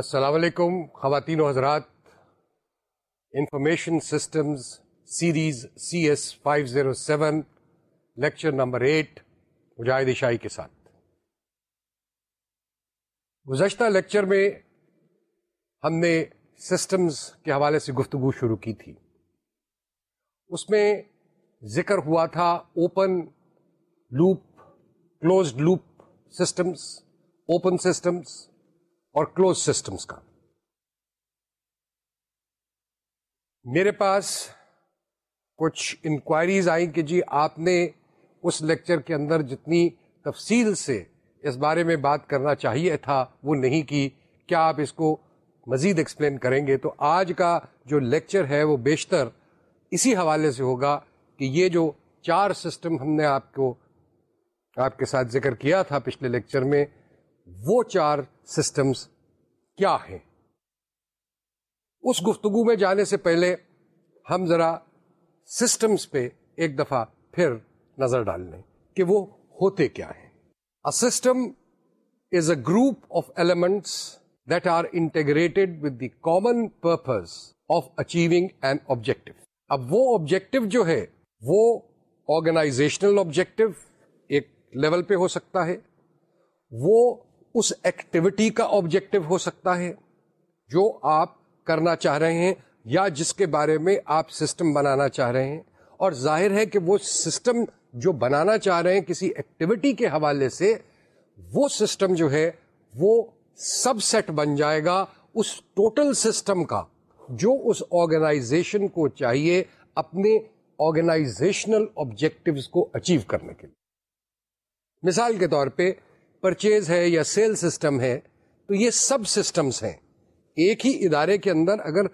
السلام علیکم خواتین و حضرات information systems series C S five zero seven lecture number eight Mujahid Shahi کے ساتھ گزشتہ لیکچر میں ہم نے سسٹمز کے حوالے سے گفتگو شروع کی تھی اس میں ذکر ہوا تھا open loop closed loop systems open systems اور کلوز سسٹمز کا میرے پاس کچھ انکوائریز آئیں کہ جی آپ نے اس لیکچر کے اندر جتنی تفصیل سے اس بارے میں بات کرنا چاہیے تھا وہ نہیں کی کیا آپ اس کو مزید ایکسپلین کریں گے تو آج کا جو لیکچر ہے وہ بیشتر اسی حوالے سے ہوگا کہ یہ جو چار سسٹم ہم نے آپ کو آپ کے ساتھ ذکر کیا تھا پچھلے لیکچر میں وہ چار سسٹمز کیا ہیں اس گفتگو میں جانے سے پہلے ہم ذرا سسٹمز پہ ایک دفعہ پھر نظر ڈال لیں کہ وہ ہوتے کیا ہیں system is a group of elements that are integrated with the common purpose of achieving an objective اب وہ آبجیکٹو جو ہے وہ آرگنائزیشنل آبجیکٹو ایک لیول پہ ہو سکتا ہے وہ اس ایکٹیویٹی کا آبجیکٹو ہو سکتا ہے جو آپ کرنا چاہ رہے ہیں یا جس کے بارے میں آپ سسٹم بنانا چاہ رہے ہیں اور ظاہر ہے کہ وہ سسٹم جو بنانا چاہ رہے ہیں کسی ایکٹیویٹی کے حوالے سے وہ سسٹم جو ہے وہ سب سیٹ بن جائے گا اس ٹوٹل سسٹم کا جو اس آرگنائزیشن کو چاہیے اپنے آرگنائزیشنل آبجیکٹوز کو اچیو کرنے کے لیے مثال کے طور پہ پرچیز ہے یا سیل سسٹم ہے تو یہ سب ہیں ایک ہی ادارے کے اندر اگر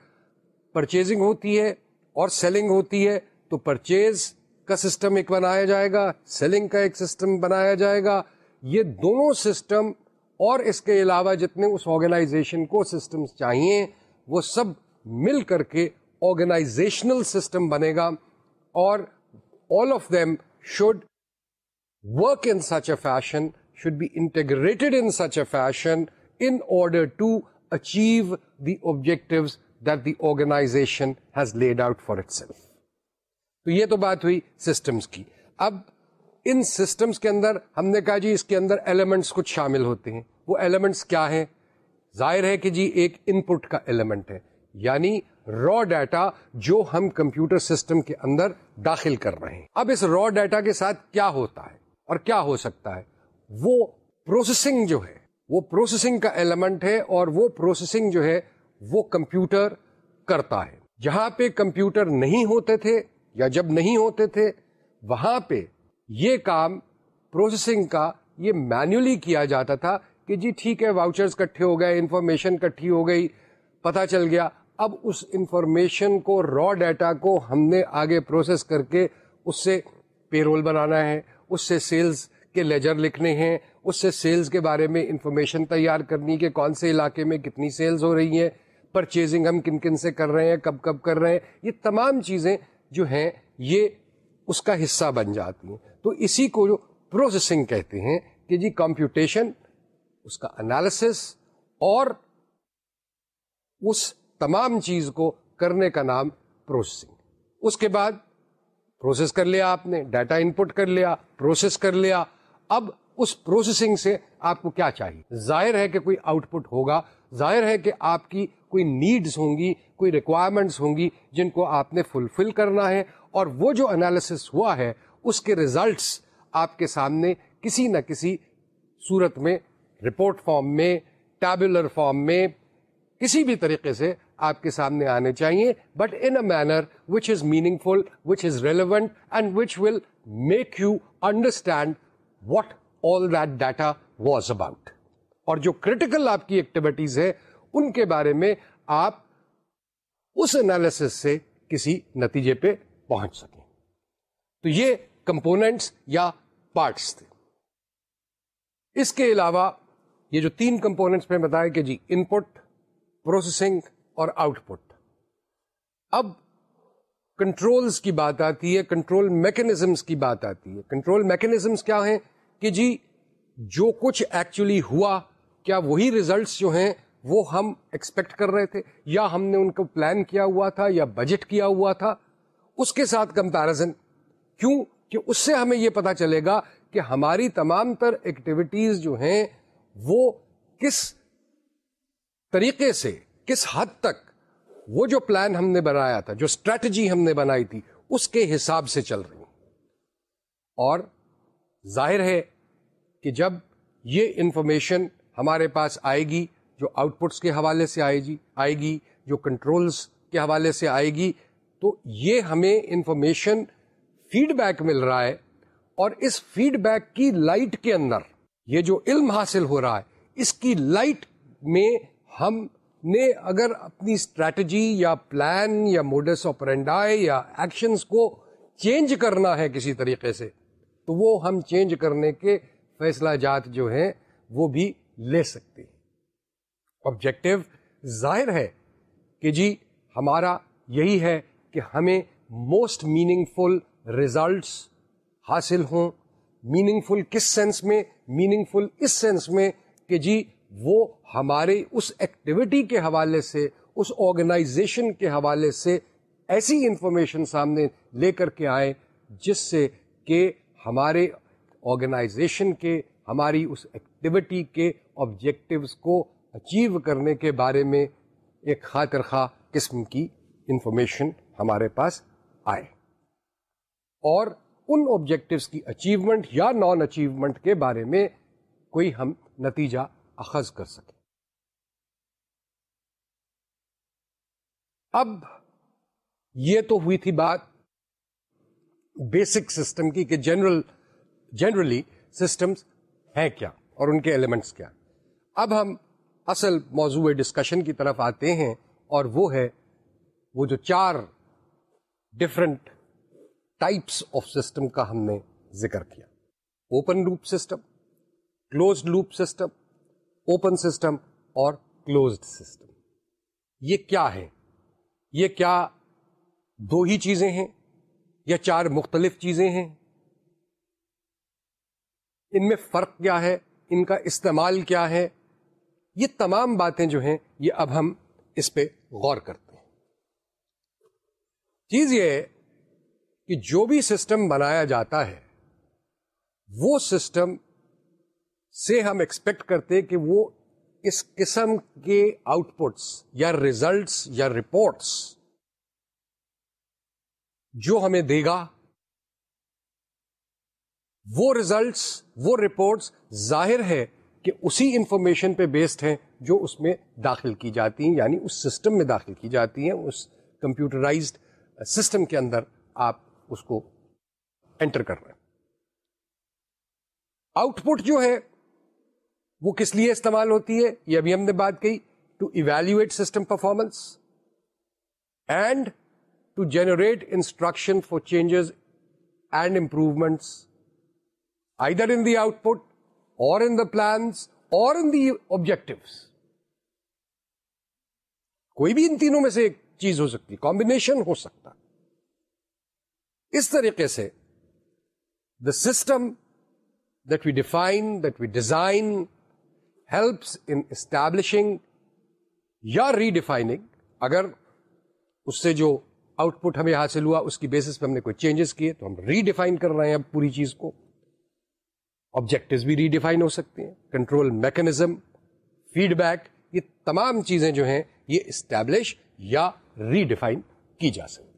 پرچیزنگ ہوتی ہے اور سیلنگ ہوتی ہے تو پرچیز کا سسٹم ایک بنایا جائے گا سیلنگ کا ایک سسٹم بنایا جائے گا یہ دونوں سسٹم اور اس کے علاوہ جتنے اس آرگنائزیشن کو سسٹم چاہیے وہ سب مل کر کے آرگنائزیشنل سسٹم بنے گا اور all of them should work in such a fashion fashion to achieve کے اندر ہم نے کہا جی اس کے اندر ایلیمنٹس کچھ شامل ہوتے ہیں وہ ایلیمنٹس کیا ہیں ظاہر ہے کہ جی ایک ان پٹ کا ایلیمنٹ ہے یعنی را ڈیٹا جو ہم کمپیوٹر سسٹم کے اندر داخل کر رہے ہیں اب اس را ڈیٹا کے ساتھ کیا ہوتا ہے اور کیا ہو سکتا ہے وہ پروسیسنگ جو ہے وہ پروسیسنگ کا ایلیمنٹ ہے اور وہ پروسیسنگ جو ہے وہ کمپیوٹر کرتا ہے جہاں پہ کمپیوٹر نہیں ہوتے تھے یا جب نہیں ہوتے تھے وہاں پہ یہ کام پروسیسنگ کا یہ مینولی کیا جاتا تھا کہ جی ٹھیک ہے واؤچرز کٹھے ہو گئے انفارمیشن کٹھی ہو گئی پتا چل گیا اب اس انفارمیشن کو را ڈیٹا کو ہم نے آگے پروسیس کر کے اس سے پیرول بنانا ہے اس سے سیلز کے لیجر لکھنے ہیں اس سے سیلز کے بارے میں انفارمیشن تیار کرنی کہ کون سے علاقے میں کتنی سیلز ہو رہی ہیں پرچیزنگ ہم کن کن سے کر رہے ہیں کب کب کر رہے ہیں یہ تمام چیزیں جو ہیں یہ اس کا حصہ بن جاتی ہیں تو اسی کو جو پروسیسنگ کہتے ہیں کہ جی کمپیوٹیشن اس کا انالسس اور اس تمام چیز کو کرنے کا نام پروسیسنگ اس کے بعد پروسیس کر لیا آپ نے ڈیٹا انپٹ کر لیا پروسیس کر لیا اب اس پروسیسنگ سے آپ کو کیا چاہیے ظاہر ہے کہ کوئی آؤٹ پٹ ہوگا ظاہر ہے کہ آپ کی کوئی نیڈز ہوں گی کوئی ریکوائرمنٹس ہوں گی جن کو آپ نے فلفل کرنا ہے اور وہ جو انالیسس ہوا ہے اس کے ریزلٹس آپ کے سامنے کسی نہ کسی صورت میں رپورٹ فارم میں ٹیبولر فارم میں کسی بھی طریقے سے آپ کے سامنے آنے چاہیے but in a manner which is meaningful which is relevant and which will make you understand what all that data was about اور جو کریٹیکل آپ کی ایکٹیویٹیز ہے ان کے بارے میں آپ اس انالس سے کسی نتیجے پہ پہنچ سکیں تو یہ کمپونیٹس یا پارٹس تھے اس کے علاوہ یہ جو تین کمپونیٹس میں بتایا کہ جی ان پٹ پروسیسنگ اور آؤٹ پٹ اب کنٹرولز کی بات آتی ہے کنٹرول میکنیزمس کی بات آتی ہے کنٹرول میکنیزمس کیا ہیں کہ جی جو کچھ ایکچولی ہوا کیا وہی ریزلٹس جو ہیں وہ ہم ایکسپیکٹ کر رہے تھے یا ہم نے ان کو پلان کیا ہوا تھا یا بجٹ کیا ہوا تھا اس کے ساتھ کمپیرزن کیوں کہ اس سے ہمیں یہ پتا چلے گا کہ ہماری تمام تر ایکٹیویٹیز جو ہیں وہ کس طریقے سے کس حد تک وہ جو پلان ہم نے بنایا تھا جو اسٹریٹجی ہم نے بنائی تھی اس کے حساب سے چل رہی اور ظاہر ہے کہ جب یہ انفارمیشن ہمارے پاس آئے گی جو آؤٹ پٹس کے حوالے سے آئے گی آئے گی جو کنٹرولس کے حوالے سے آئے گی تو یہ ہمیں انفارمیشن فیڈ بیک مل رہا ہے اور اس فیڈ بیک کی لائٹ کے اندر یہ جو علم حاصل ہو رہا ہے اس کی لائٹ میں ہم نے اگر اپنی اسٹریٹجی یا پلان یا موڈس آف رینڈائے یا ایکشنس کو چینج کرنا ہے کسی طریقے سے تو وہ ہم چینج کرنے کے فیصلہ جات جو ہیں وہ بھی لے سکتے ہیں آبجیکٹو ظاہر ہے کہ جی ہمارا یہی ہے کہ ہمیں موسٹ میننگ فل ریزلٹس حاصل ہوں میننگ فل کس سینس میں میننگ فل اس سینس میں کہ جی وہ ہمارے اس ایکٹیویٹی کے حوالے سے اس آرگنائزیشن کے حوالے سے ایسی انفارمیشن سامنے لے کر کے آئیں جس سے کہ ہمارے آرگنائزیشن کے ہماری اس ایکٹیویٹی کے آبجیکٹیوز کو اچیو کرنے کے بارے میں ایک خاطر خواہ قسم کی انفارمیشن ہمارے پاس آئے اور ان آبجیکٹیوز کی اچیومنٹ یا نان اچیومنٹ کے بارے میں کوئی ہم نتیجہ اخذ کر سکیں اب یہ تو ہوئی تھی بات بیسک سسٹم کی کہ جنرل جنرلی سسٹمس ہیں کیا اور ان کے ایلیمنٹس کیا اب ہم اصل موضوع ڈسکشن کی طرف آتے ہیں اور وہ ہے وہ جو چار ڈفرنٹ ٹائپس آف سسٹم کا ہم نے ذکر کیا open loop system closed loop system open system اور کلوزڈ سسٹم یہ کیا ہے یہ کیا دو ہی چیزیں ہیں یا چار مختلف چیزیں ہیں ان میں فرق کیا ہے ان کا استعمال کیا ہے یہ تمام باتیں جو ہیں یہ اب ہم اس پہ غور کرتے ہیں چیز یہ ہے کہ جو بھی سسٹم بنایا جاتا ہے وہ سسٹم سے ہم ایکسپیکٹ کرتے کہ وہ اس قسم کے آؤٹ پٹس یا ریزلٹس یا رپورٹس جو ہمیں دے گا وہ ریزلٹس وہ رپورٹس ظاہر ہے کہ اسی انفارمیشن پہ بیسڈ ہیں جو اس میں داخل کی جاتی ہیں یعنی اس سسٹم میں داخل کی جاتی ہیں اس کمپیوٹرائزڈ سسٹم کے اندر آپ اس کو انٹر کر رہے ہیں آؤٹ پٹ جو ہے وہ کس لیے استعمال ہوتی ہے یہ ابھی ہم نے بات کی to evaluate system performance and to generate instruction for changes and improvements either in the output or in the plans or in the objectives. کوئی بھی ان تینوں میں سے ایک چیز ہو سکتی کمبینیشن ہو سکتا اس طریقے سے the system that we define that we design helps in establishing یا ریڈیفائنگ اگر اس سے جو آؤٹ پٹ ہمیں حاصل ہوا اس کی بیسس پہ ہم نے کوئی چینجز کیے تو ہم ریڈیفائن کر رہے ہیں اب پوری چیز کو آبجیکٹوز بھی ریڈیفائن ہو سکتے ہیں کنٹرول میکنزم فیڈ بیک یہ تمام چیزیں جو ہیں یہ اسٹیبلش یا ریڈیفائن کی جا سکتی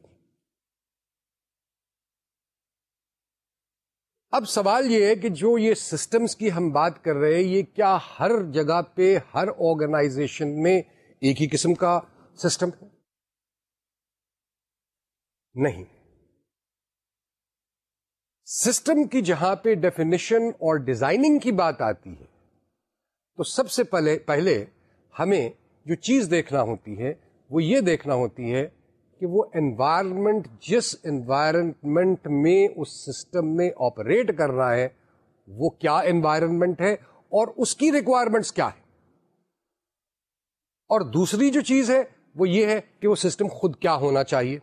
اب سوال یہ ہے کہ جو یہ سسٹمز کی ہم بات کر رہے ہیں یہ کیا ہر جگہ پہ ہر آرگنائزیشن میں ایک ہی قسم کا سسٹم ہے نہیں سسٹم کی جہاں پہ ڈیفینیشن اور ڈیزائننگ کی بات آتی ہے تو سب سے پہلے پہلے ہمیں جو چیز دیکھنا ہوتی ہے وہ یہ دیکھنا ہوتی ہے کہ وہ انوائرمنٹ جس انوائرمنٹ میں اس سسٹم آپریٹ کر رہا ہے وہ کیا انوائرمنٹ ہے اور اس کی ریکوائرمنٹس کیا ہے اور دوسری جو چیز ہے وہ یہ ہے کہ وہ سسٹم خود کیا ہونا چاہیے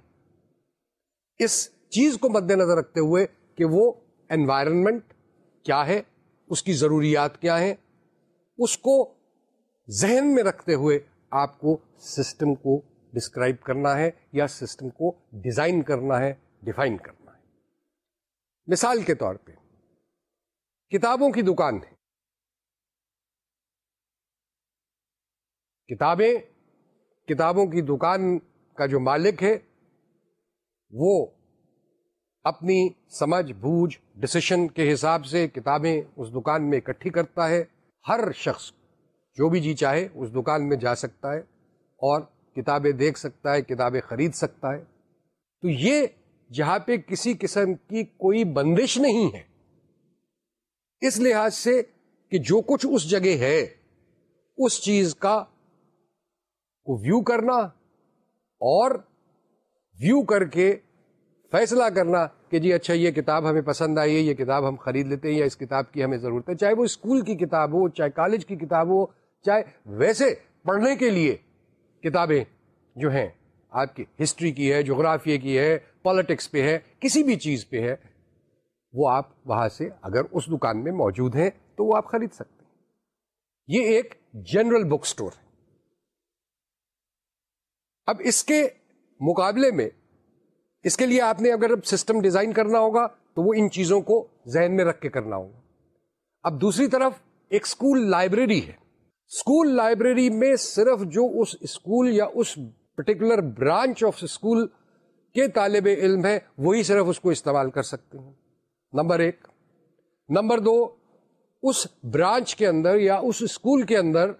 اس چیز کو مد نظر رکھتے ہوئے کہ وہ انوائرمنٹ کیا ہے اس کی ضروریات کیا ہیں اس کو ذہن میں رکھتے ہوئے آپ کو سسٹم کو ڈسکرائب کرنا ہے یا سسٹم کو ڈیزائن کرنا ہے ڈیفائن کرنا ہے مثال کے طور پہ کتابوں کی دکان ہے کتابیں کتابوں کی دکان کا جو مالک ہے وہ اپنی سمجھ بوجھ ڈسیشن کے حساب سے کتابیں اس دکان میں اکٹھی کرتا ہے ہر شخص جو بھی جی چاہے اس دکان میں جا سکتا ہے اور کتابیں دیکھ سکتا ہے کتابیں خرید سکتا ہے تو یہ جہاں پہ کسی قسم کی کوئی بندش نہیں ہے اس لحاظ سے کہ جو کچھ اس جگہ ہے اس چیز کا کو ویو کرنا اور ویو کر کے فیصلہ کرنا کہ جی اچھا یہ کتاب ہمیں پسند آئی ہے یہ کتاب ہم خرید لیتے ہیں یا اس کتاب کی ہمیں ضرورت ہے چاہے وہ اسکول کی کتاب ہو چاہے کالج کی کتاب ہو چاہے ویسے پڑھنے کے لیے کتابیں جو ہیں آپ کی ہسٹری کی ہے جغرافیے کی ہے پالیٹکس پہ ہے کسی بھی چیز پہ ہے وہ آپ وہاں سے اگر اس دکان میں موجود ہیں تو وہ آپ خرید سکتے ہیں یہ ایک جنرل بک اسٹور ہے اب اس کے مقابلے میں اس کے لیے آپ نے اگر سسٹم ڈیزائن کرنا ہوگا تو وہ ان چیزوں کو ذہن میں رکھ کے کرنا ہوگا اب دوسری طرف ایک اسکول لائبریری ہے اسکول لائبریری میں صرف جو اس اسکول یا اس پرٹیکولر برانچ آف اسکول کے طالب علم ہے وہی صرف اس کو استعمال کر سکتے ہیں نمبر ایک نمبر دو اس برانچ کے اندر یا اس اسکول کے اندر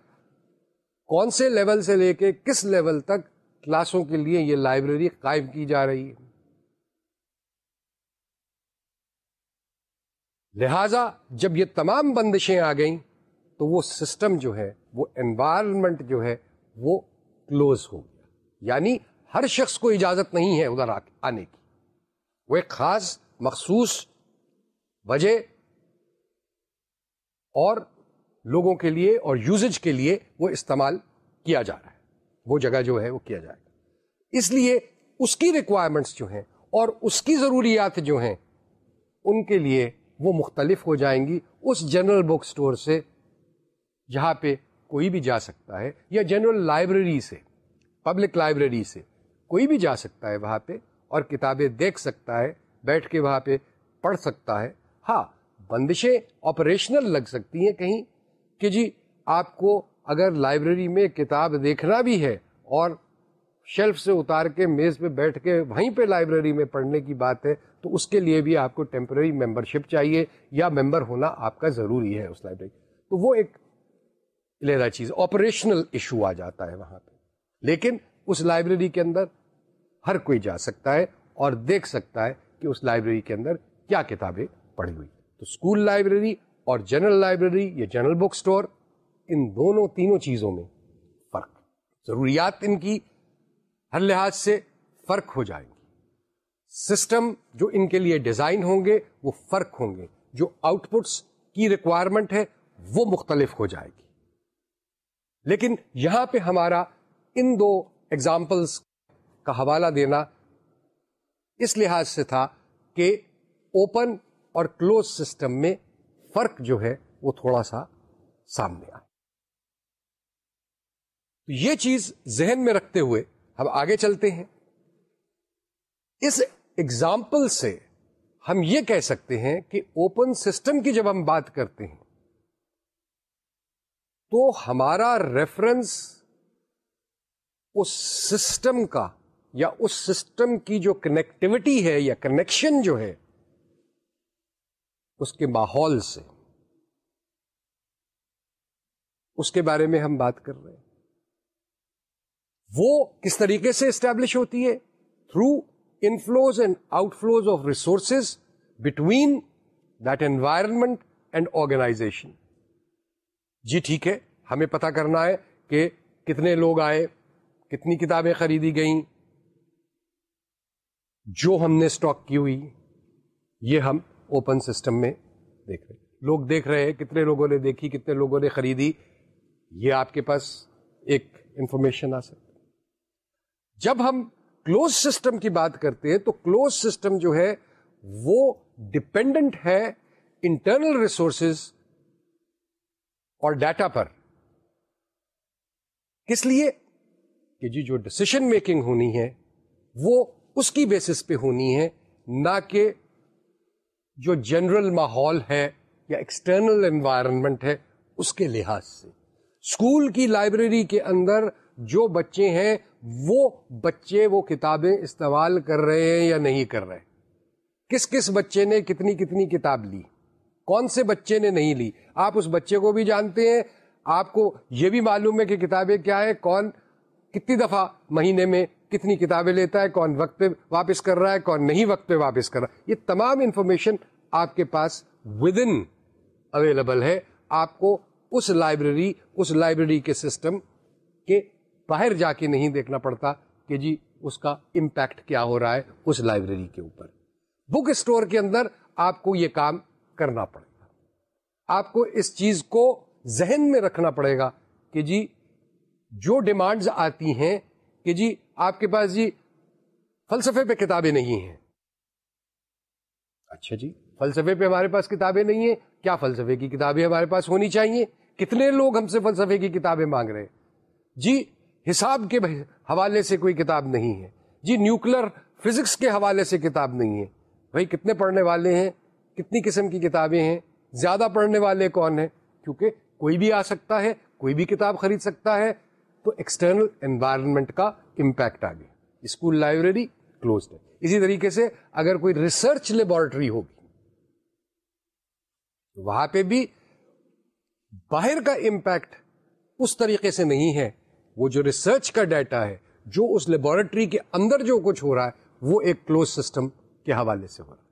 کون سے لیول سے لے کے کس لیول تک کلاسوں کے لیے یہ لائبریری قائم کی جا رہی ہے لہذا جب یہ تمام بندشیں آ گئیں تو وہ سسٹم جو ہے وہ انوائرمنٹ جو ہے وہ کلوز ہو گیا یعنی ہر شخص کو اجازت نہیں ہے ادھر آنے کی وہ ایک خاص مخصوص وجہ اور لوگوں کے لیے اور یوزج کے لیے وہ استعمال کیا جا رہا ہے وہ جگہ جو ہے وہ کیا جائے گا اس لیے اس کی ریکوائرمنٹس جو ہیں اور اس کی ضروریات جو ہیں ان کے لیے وہ مختلف ہو جائیں گی اس جنرل بک اسٹور سے جہاں پہ کوئی بھی جا سکتا ہے یا جنرل لائبریری سے پبلک لائبریری سے کوئی بھی جا سکتا ہے وہاں پہ اور کتابیں دیکھ سکتا ہے بیٹھ کے وہاں پہ پڑھ سکتا ہے ہاں بندشیں آپریشنل لگ سکتی ہیں کہیں کہ جی آپ کو اگر لائبریری میں کتاب دیکھنا بھی ہے اور شیلف سے اتار کے میز پہ بیٹھ کے وہیں پہ لائبریری میں پڑھنے کی بات ہے تو اس کے لیے بھی آپ کو ٹیمپرری ممبر شپ چاہیے یا ممبر ہونا آپ کا ضروری ہے اس لائبریری تو وہ ایک علیحدہ چیز آپریشنل ایشو آ جاتا ہے وہاں پہ لیکن اس لائبریری کے اندر ہر کوئی جا سکتا ہے اور دیکھ سکتا ہے کہ اس لائبریری کے اندر کیا کتابیں پڑھی ہوئی تو اسکول لائبریری اور جنرل لائبریری یا جنرل بک اسٹور ان دونوں تینوں چیزوں میں فرق ضروریات ان کی ہر لحاظ سے فرق ہو جائے سسٹم جو ان کے لیے ڈیزائن ہوں گے وہ فرق ہوں گے جو آؤٹ پٹس کی ریکوائرمنٹ ہے وہ مختلف ہو جائے گی لیکن یہاں پہ ہمارا ان دو ایگزامپلس کا حوالہ دینا اس لحاظ سے تھا کہ اوپن اور کلوز سسٹم میں فرق جو ہے وہ تھوڑا سا سامنے آئے یہ چیز ذہن میں رکھتے ہوئے ہم آگے چلتے ہیں اس ایگزامپل سے ہم یہ کہہ سکتے ہیں کہ اوپن سسٹم کی جب ہم بات کرتے ہیں تو ہمارا ریفرنس اس سسٹم کا یا اس سسٹم کی جو کنیکٹوٹی ہے یا کنیکشن جو ہے اس کے ماحول سے اس کے بارے میں ہم بات کر رہے ہیں وہ کس طریقے سے اسٹیبلش ہوتی ہے through inflows and outflows of resources between environment and organization جی ٹھیک ہے ہمیں پتا کرنا ہے کہ کتنے لوگ آئے کتنی کتابیں خریدی گئیں جو ہم نے اسٹاک کی ہوئی یہ ہم اوپن سسٹم میں دیکھ رہے ہیں لوگ دیکھ رہے ہیں کتنے لوگوں نے دیکھی کتنے لوگوں نے خریدی یہ آپ کے پاس ایک انفارمیشن آ سکتی جب ہم کلوز سسٹم کی بات کرتے ہیں تو کلوز سسٹم جو ہے وہ ڈپینڈنٹ ہے انٹرنل ریسورسز اور ڈیٹا پر کس لیے کہ جی جو ڈسیشن میکنگ ہونی ہے وہ اس کی بیسس پہ ہونی ہے نہ کہ جو جنرل ماحول ہے یا ایکسٹرنل انوائرمنٹ ہے اس کے لحاظ سے اسکول کی لائبریری کے اندر جو بچے ہیں وہ بچے وہ کتابیں استعمال کر رہے ہیں یا نہیں کر رہے کس کس بچے نے کتنی کتنی کتاب لی کون سے بچے نے نہیں لی آپ اس بچے کو بھی جانتے ہیں آپ کو یہ بھی معلوم ہے کہ کتابیں کیا ہے کون کتنی دفعہ مہینے میں کتنی کتابیں لیتا ہے کون وقت پہ واپس کر رہا ہے کون نہیں وقت پہ واپس کر رہا ہے یہ تمام انفارمیشن آپ کے پاس ود ان اویلیبل ہے آپ کو اس لائبریری اس لائبریری کے سسٹم کے باہر جا کے نہیں دیکھنا پڑتا کہ جی اس کا امپیکٹ کیا ہو رہا ہے اس لائبریری کے اوپر بک اسٹور کے اندر آپ کو یہ کام کرنا پڑے گا ذہن میں رکھنا پڑے گا کہ جی، کہ جی جی جو ڈیمانڈز آتی ہیں آپ کے پاس جی فلسفے پہ کتابیں نہیں ہیں اچھا جی فلسفے پہ ہمارے پاس کتابیں نہیں ہیں کیا فلسفے کی کتابیں ہمارے پاس ہونی چاہیے کتنے لوگ ہم سے فلسفے کی کتابیں مانگ رہے ہیں جی حساب کے حوالے سے کوئی کتاب نہیں ہے جی نیوکلر فزکس کے حوالے سے کتاب نہیں ہے بھائی کتنے پڑھنے والے ہیں کتنی قسم کی کتابیں ہیں زیادہ پڑھنے والے کون ہیں کیونکہ کوئی بھی آ سکتا ہے کوئی بھی کتاب خرید سکتا ہے تو ایکسٹرنل انوائرمنٹ کا امپیکٹ آ گیا اسکول لائبریری کلوزڈ ہے اسی طریقے سے اگر کوئی ریسرچ لیبورٹری ہوگی وہاں پہ بھی باہر کا امپیکٹ اس طریقے سے نہیں ہے وہ جو ریسرچ کا ڈیٹا ہے جو اس لیبورٹری کے اندر جو کچھ ہو رہا ہے وہ ایک کلوز سسٹم کے حوالے سے ہو رہا ہے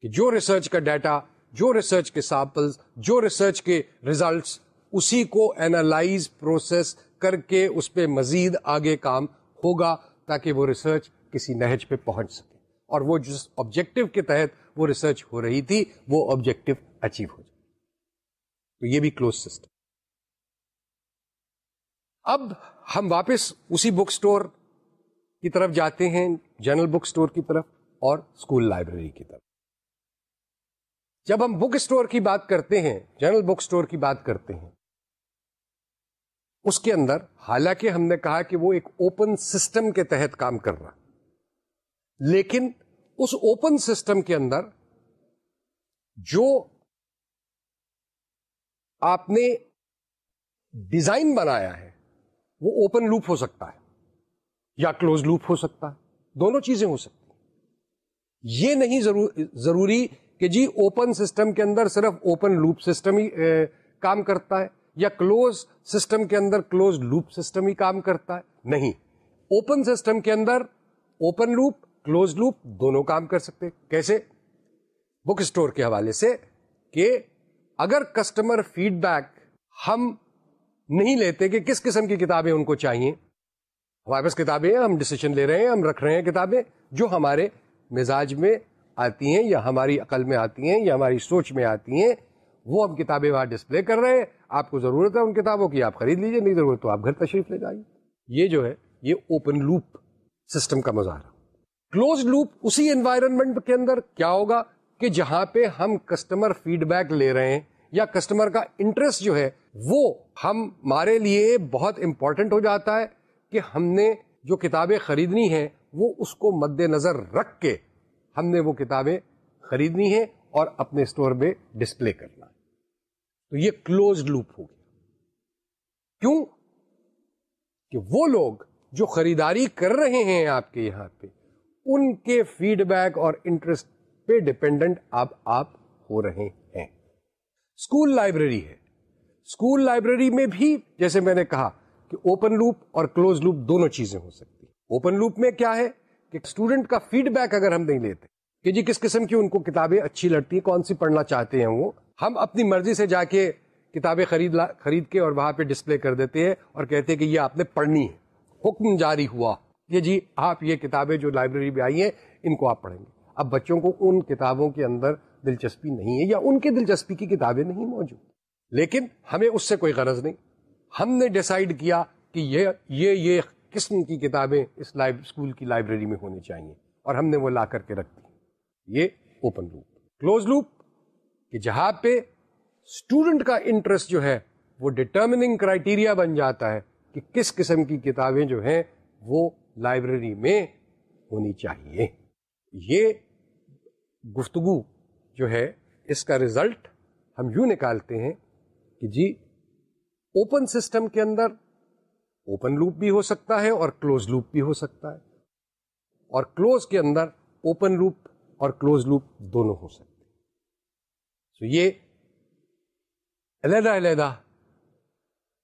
کہ جو ریسرچ کا ڈیٹا جو ریسرچ کے سیمپلس جو ریسرچ کے ریزلٹس اسی کو اینالائز پروسیس کر کے اس پہ مزید آگے کام ہوگا تاکہ وہ ریسرچ کسی نہج پہ پہنچ سکے اور وہ جس آبجیکٹو کے تحت وہ ریسرچ ہو رہی تھی وہ آبجیکٹو اچیو ہو جائے تو یہ بھی کلوز سسٹم اب ہم واپس اسی بک اسٹور کی طرف جاتے ہیں جنرل بک اسٹور کی طرف اور اسکول لائبریری کی طرف جب ہم بک اسٹور کی بات کرتے ہیں جنرل بک اسٹور کی بات کرتے ہیں اس کے اندر حالانکہ ہم نے کہا کہ وہ ایک اوپن سسٹم کے تحت کام کر رہا لیکن اس اوپن سسٹم کے اندر جو آپ نے ڈیزائن بنایا ہے وہ اوپن لوپ ہو سکتا ہے یا کلوز لوپ ہو سکتا ہے دونوں چیزیں ہو سکتی ہیں یہ نہیں ضروری کہ جی اوپن سسٹم کے اندر صرف اوپن لوپ سسٹم ہی کام کرتا ہے یا کلوز سسٹم کے اندر کلوز لوپ سسٹم ہی کام کرتا ہے نہیں اوپن سسٹم کے اندر اوپن لوپ کلوز لوپ دونوں کام کر سکتے کیسے بک اسٹور کے حوالے سے کہ اگر کسٹمر فیڈ بیک ہم نہیں لیتے کہ کس قسم کی کتابیں ان کو چاہیے ہمارے پاس کتابیں ہم ڈسیشن لے رہے ہیں ہم رکھ رہے ہیں کتابیں جو ہمارے مزاج میں آتی ہیں یا ہماری عقل میں آتی ہیں یا ہماری سوچ میں آتی ہیں وہ ہم کتابیں وہاں ڈسپلے کر رہے ہیں آپ کو ضرورت ہے ان کتابوں کی آپ خرید لیجیے نہیں ضرورت تو آپ گھر تشریف لے جائیے یہ جو ہے یہ اوپن لوپ سسٹم کا مظاہرہ کلوز لوپ اسی انوائرمنٹ کے اندر کیا ہوگا کہ جہاں پہ ہم کسٹمر فیڈ بیک لے رہے ہیں یا کسٹمر کا انٹرسٹ جو ہے وہ ہمارے لیے بہت امپورٹنٹ ہو جاتا ہے کہ ہم نے جو کتابیں خریدنی ہیں وہ اس کو مد نظر رکھ کے ہم نے وہ کتابیں خریدنی ہیں اور اپنے اسٹور میں ڈسپلے کرنا تو یہ کلوزڈ لوپ ہو گیا کیوں کہ وہ لوگ جو خریداری کر رہے ہیں آپ کے یہاں پہ ان کے فیڈ بیک اور انٹرسٹ پہ ڈپینڈنٹ اب آپ ہو رہے ہیں اسکول لائبریری ہے اسکول لائبریری میں بھی جیسے میں نے کہا کہ اوپن لوپ اور کلوز لوپ دونوں چیزیں ہو سکتی اوپن لوپ میں کیا ہے کہ اسٹوڈنٹ کا فیڈ بیک اگر ہم نہیں لیتے کہ جی کس قسم کی ان کو کتابیں اچھی لڑتی ہیں کون سی پڑھنا چاہتے ہیں وہ ہم اپنی مرضی سے جا کے کتابیں خرید لا خرید کے اور وہاں پہ ڈسپلے کر دیتے ہیں اور کہتے ہیں کہ یہ آپ نے پڑھنی ہے حکم جاری ہوا کہ جی آپ یہ کتابیں جو لائبریری میں آئی ہیں ان کو آپ پڑھیں گے اب بچوں کو ان کتابوں کے اندر دلچسپی نہیں ہے یا ان کی دلچسپی کی کتابیں نہیں موجود لیکن ہمیں اس سے کوئی غرض نہیں ہم نے ڈیسائیڈ کیا کہ یہ یہ قسم کی کتابیں اس لائب اسکول کی لائبریری میں ہونی چاہیے اور ہم نے وہ لا کر کے رکھ دی یہ اوپن لوپ کلوز لوپ کہ جہاں پہ اسٹوڈنٹ کا انٹرسٹ جو ہے وہ ڈٹرمنگ کرائٹیریا بن جاتا ہے کہ کس قسم کی کتابیں جو ہیں وہ لائبریری میں ہونی چاہیے یہ گفتگو جو ہے اس کا رزلٹ ہم یوں نکالتے ہیں کہ جی اوپن سسٹم کے اندر اوپن لوپ بھی ہو سکتا ہے اور کلوز لوپ بھی ہو سکتا ہے اور کلوز کے اندر اوپن لوپ اور کلوز لوپ دونوں ہو سکتے ہیں یہ علیحدہ علیحدہ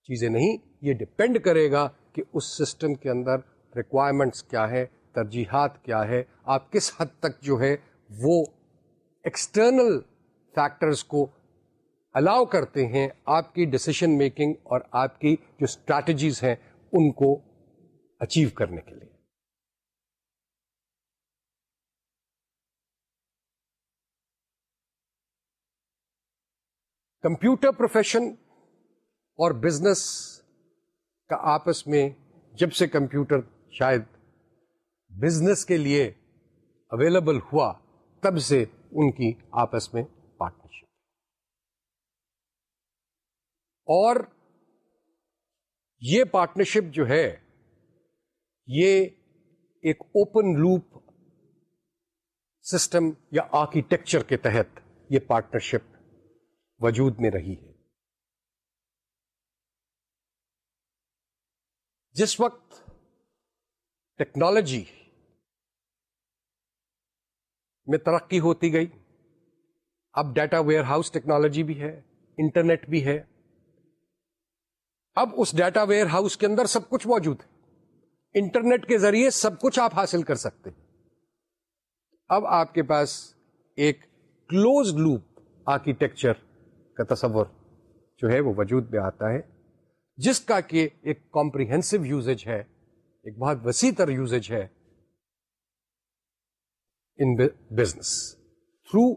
چیزیں نہیں یہ ڈپینڈ کرے گا کہ اس سسٹم کے اندر ریکوائرمنٹس کیا ہے ترجیحات کیا ہے آپ کس حد تک جو ہے وہ ایکسٹرنل فیکٹرز کو الاؤ کرتے ہیں آپ کی ڈسیشن میکنگ اور آپ کی جو اسٹریٹجیز ہیں ان کو اچیو کرنے کے لیے کمپیوٹر پروفیشن اور بزنس کا آپس میں جب سے کمپیوٹر شاید بزنس کے لیے اویلیبل ہوا تب سے ان کی آپس میں اور یہ پارٹنرشپ جو ہے یہ ایک اوپن لوپ سسٹم یا آرکیٹیکچر کے تحت یہ پارٹنرشپ وجود میں رہی ہے جس وقت ٹیکنالوجی میں ترقی ہوتی گئی اب ڈیٹا ویئر ہاؤس ٹیکنالوجی بھی ہے انٹرنیٹ بھی ہے اب اس ڈیٹا ویئر ہاؤس کے اندر سب کچھ موجود ہے انٹرنیٹ کے ذریعے سب کچھ آپ حاصل کر سکتے ہیں اب آپ کے پاس ایک کلوز لوپ آرکیٹیکچر کا تصور جو ہے وہ وجود میں آتا ہے جس کا کہ ایک کمپریہنسو یوزج ہے ایک بہت وسیع تر یوزج ہے ان بزنس تھرو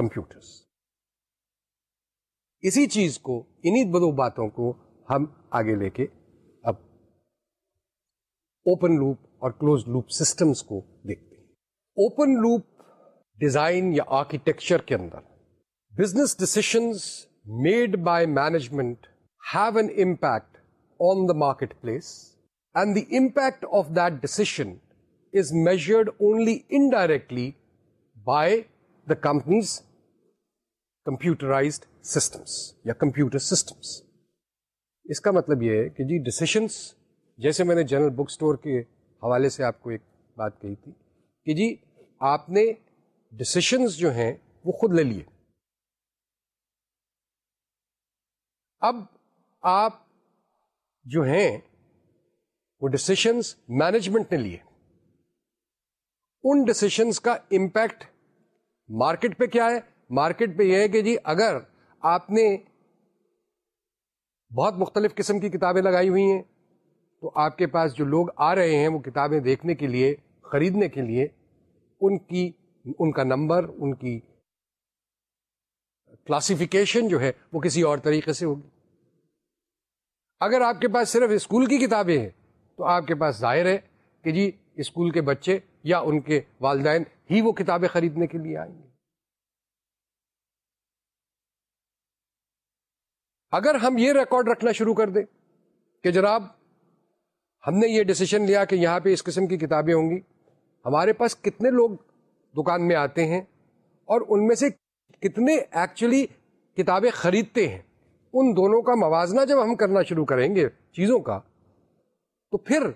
کمپیوٹرس اسی چیز کو انہیں دو باتوں کو ہم آگے لے کے اب اوپن لوپ اور کلوز لوپ سسٹمس کو دیکھتے ہیں اوپن لوپ ڈیزائن یا آرکیٹیکچر کے اندر business decisions made by management have an impact on the marketplace and the impact of that decision is measured only indirectly by the companies computerized systems یا computer systems اس کا مطلب یہ ہے کہ جی decisions جیسے میں نے جنرل بک اسٹور کے حوالے سے آپ کو ایک بات کہی تھی کہ جی آپ نے ڈسیشنس جو ہیں وہ خود لے لیے اب آپ جو ہیں وہ ڈسیشنس مینجمنٹ نے لیے ان ڈسیشنس کا امپیکٹ مارکیٹ پہ کیا ہے مارکیٹ پہ یہ ہے کہ جی اگر آپ نے بہت مختلف قسم کی کتابیں لگائی ہوئی ہیں تو آپ کے پاس جو لوگ آ رہے ہیں وہ کتابیں دیکھنے کے لیے خریدنے کے لیے ان کی ان کا نمبر ان کی کلاسیفیکیشن جو ہے وہ کسی اور طریقے سے ہوگی اگر آپ کے پاس صرف اسکول کی کتابیں ہیں تو آپ کے پاس ظاہر ہے کہ جی اسکول کے بچے یا ان کے والدین ہی وہ کتابیں خریدنے کے لیے آئیں گے اگر ہم یہ ریکارڈ رکھنا شروع کر دیں کہ جناب ہم نے یہ ڈسیشن لیا کہ یہاں پہ اس قسم کی کتابیں ہوں گی ہمارے پاس کتنے لوگ دکان میں آتے ہیں اور ان میں سے کتنے ایکچولی کتابیں خریدتے ہیں ان دونوں کا موازنہ جب ہم کرنا شروع کریں گے چیزوں کا تو پھر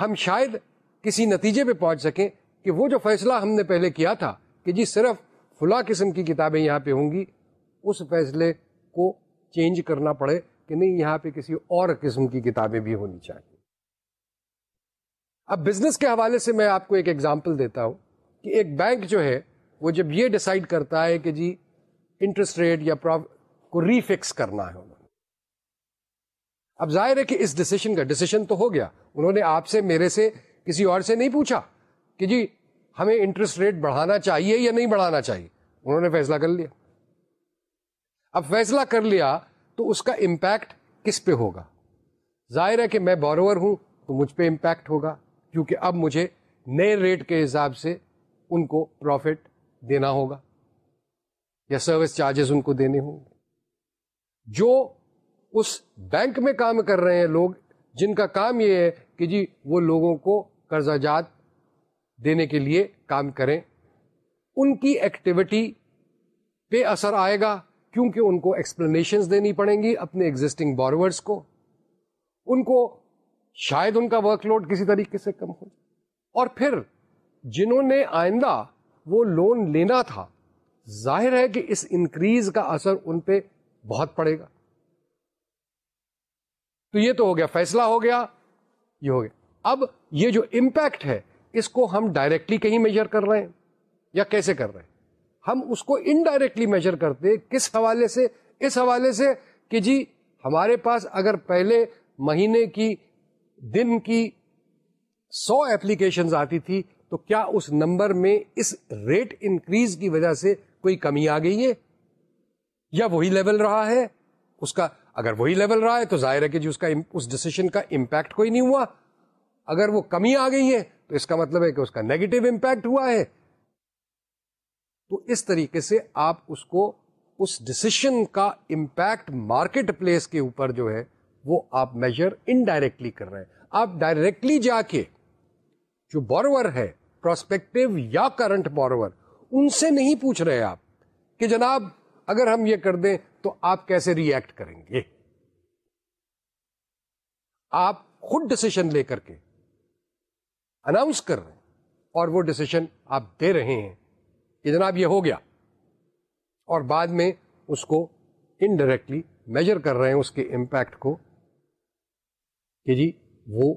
ہم شاید کسی نتیجے پہ پہنچ سکیں کہ وہ جو فیصلہ ہم نے پہلے کیا تھا کہ جی صرف فلاں قسم کی کتابیں یہاں پہ ہوں گی اس فیصلے کو چینج کرنا پڑے کہ نہیں یہاں پہ کسی اور قسم کی کتابیں بھی ہونی چاہیے اب بزنس کے حوالے سے میں آپ کو ایک ایگزامپل دیتا ہوں کہ ایک بینک جو ہے وہ جب یہ ڈیسائیڈ کرتا ہے کہ جی انٹرسٹ ریٹ یا کو ری فکس کرنا ہے اب ظاہر ہے کہ اس ڈسیشن کا ڈیسیشن تو ہو گیا انہوں نے آپ سے میرے سے کسی اور سے نہیں پوچھا کہ جی ہمیں انٹرسٹ ریٹ بڑھانا چاہیے یا نہیں بڑھانا چاہیے انہوں نے فیصلہ کر لیا اب فیصلہ کر لیا تو اس کا امپیکٹ کس پہ ہوگا ظاہر ہے کہ میں بوروور ہوں تو مجھ پہ امپیکٹ ہوگا کیونکہ اب مجھے نئے ریٹ کے حساب سے ان کو پروفٹ دینا ہوگا یا سروس چارجز ان کو دینے ہوں گے جو اس بینک میں کام کر رہے ہیں لوگ جن کا کام یہ ہے کہ جی وہ لوگوں کو قرضہ جات دینے کے لیے کام کریں ان کی ایکٹیویٹی پہ اثر آئے گا کیونکہ ان کو ایکسپلینیشنز دینی پڑیں گی اپنے ایگزٹنگ بورورس کو ان کو شاید ان کا ورک لوڈ کسی طریقے سے کم ہو اور پھر جنہوں نے آئندہ وہ لون لینا تھا ظاہر ہے کہ اس انکریز کا اثر ان پہ بہت پڑے گا تو یہ تو ہو گیا فیصلہ ہو گیا یہ ہو گیا اب یہ جو امپیکٹ ہے اس کو ہم ڈائریکٹلی کہیں میجر کر رہے ہیں یا کیسے کر رہے ہیں ہم اس کو انڈائریکٹلی میجر کرتے کس حوالے سے اس حوالے سے کہ جی ہمارے پاس اگر پہلے مہینے کی دن کی سو ایپلیکیشن آتی تھی تو کیا اس نمبر میں اس ریٹ انکریز کی وجہ سے کوئی کمی آ گئی ہے یا وہی لیول رہا ہے اس کا اگر وہی لیول رہا ہے تو ظاہر ہے کہ جی اس کا اس ڈسیشن کا امپیکٹ کوئی نہیں ہوا اگر وہ کمی آ گئی ہے تو اس کا مطلب ہے کہ اس کا نیگیٹو امپیکٹ ہوا ہے تو اس طریقے سے آپ اس کو اس ڈسیشن کا امپیکٹ مارکیٹ پلیس کے اوپر جو ہے وہ آپ میجر انڈائریکٹلی کر رہے ہیں آپ ڈائریکٹلی جا کے جو بورور ہے پروسپیکٹو یا کرنٹ بورور ان سے نہیں پوچھ رہے آپ کہ جناب اگر ہم یہ کر دیں تو آپ کیسے ری ایکٹ کریں گے آپ خود ڈسیشن لے کر کے اناؤنس کر رہے ہیں اور وہ ڈسیشن آپ دے رہے ہیں کہ جناب یہ ہو گیا اور بعد میں اس کو انڈائریکٹلی میجر کر رہے ہیں اس کے امپیکٹ کو کہ جی وہ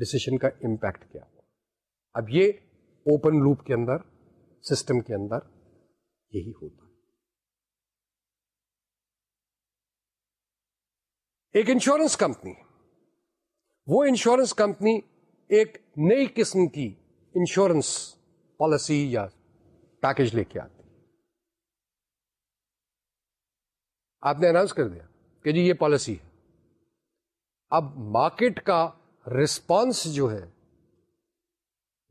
ڈسیشن کا امپیکٹ کیا اب یہ اوپن لوپ کے اندر سسٹم کے اندر یہی ہوتا ایک انشورنس کمپنی وہ انشورنس کمپنی ایک نئی قسم کی انشورنس پالیسی یا پیکج لے کے آتی آپ نے اناؤنس کر دیا کہ جی یہ پالیسی ہے اب مارکیٹ کا رسپانس جو ہے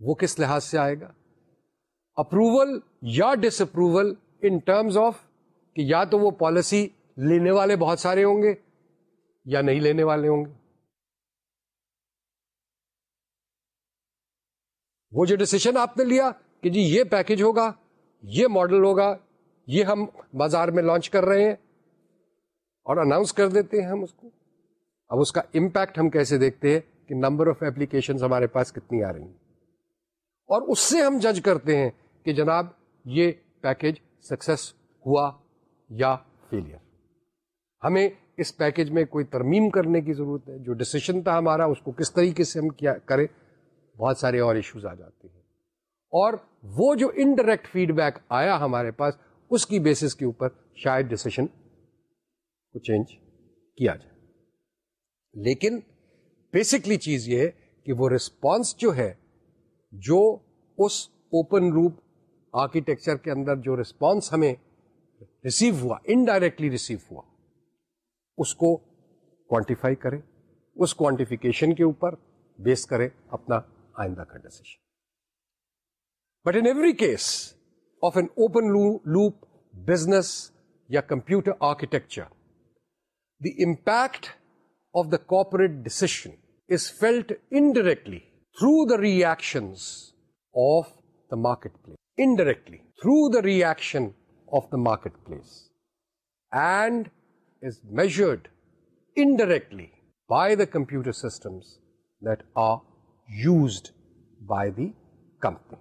وہ کس لحاظ سے آئے گا اپروول یا disapproval in terms of کہ یا تو وہ پالیسی لینے والے بہت سارے ہوں گے یا نہیں لینے والے ہوں گے وہ جو ڈسیشن آپ نے لیا کہ جی یہ پیکج ہوگا یہ ماڈل ہوگا یہ ہم بازار میں لانچ کر رہے ہیں اور اناؤنس کر دیتے ہیں ہم اس کو اب اس کا امپیکٹ ہم کیسے دیکھتے ہیں کہ نمبر آف اپلیکیشن اور اس سے ہم جج کرتے ہیں کہ جناب یہ پیکج سکسیس ہوا یا فیلئر ہمیں اس پیکج میں کوئی ترمیم کرنے کی ضرورت ہے جو ڈسیشن تھا ہمارا اس کو کس طریقے سے ہم کیا کریں بہت سارے اور ایشوز آ جاتے ہیں اور وہ جو انڈائریکٹ فیڈ بیک آیا ہمارے پاس اس کی بیسس کے اوپر شاید ڈسیشن کو چینج کیا جائے لیکن بیسکلی چیز یہ ہے کہ وہ ریسپانس جو ہے جو اس اوپن روپ آرکیٹیکچر کے اندر جو رسپانس ہمیں ریسیو ہوا انڈائریکٹلی ریسیو ہوا اس کو کوانٹیفائی کریں اس کوانٹیفیکیشن کے اوپر بیس کریں اپنا آئندہ کا decision But in every case of an open loop business or computer architecture, the impact of the corporate decision is felt indirectly through the reactions of the marketplace, and is measured indirectly by the computer systems that are used by the company.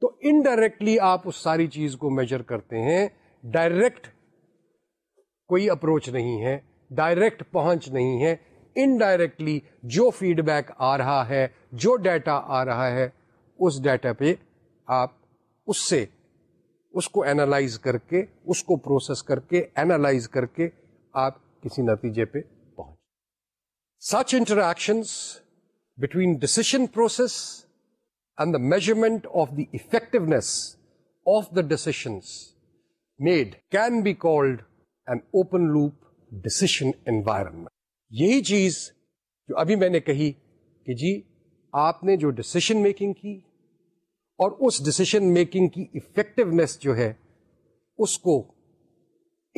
تو indirectly آپ اس ساری چیز کو major کرتے ہیں direct کوئی approach نہیں ہے ڈائریکٹ پہنچ نہیں ہے انڈائریکٹلی جو فیڈ بیک آ رہا ہے جو ڈیٹا آ رہا ہے اس ڈیٹا پہ آپ اس سے اس کو اینالائز کر کے اس کو پروسیس کر کے اینالائز کر کے آپ کسی نتیجے پہ پہنچ such interactions between decision process and the measurement of the effectiveness of the decisions made can be called an open loop decision environment یہی چیز جو ابھی میں نے کہی کہ جی آپ نے جو ڈسیشن میکنگ کی اور اس ڈسیشن میکنگ کی افیکٹونیس جو ہے اس کو